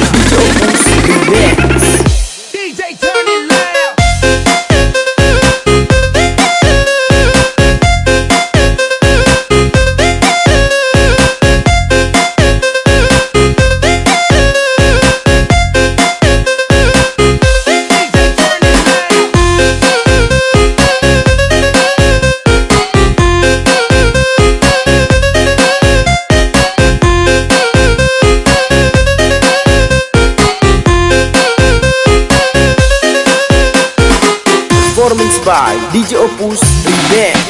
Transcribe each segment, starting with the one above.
Então você merece. by DJ Opus Remix.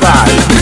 side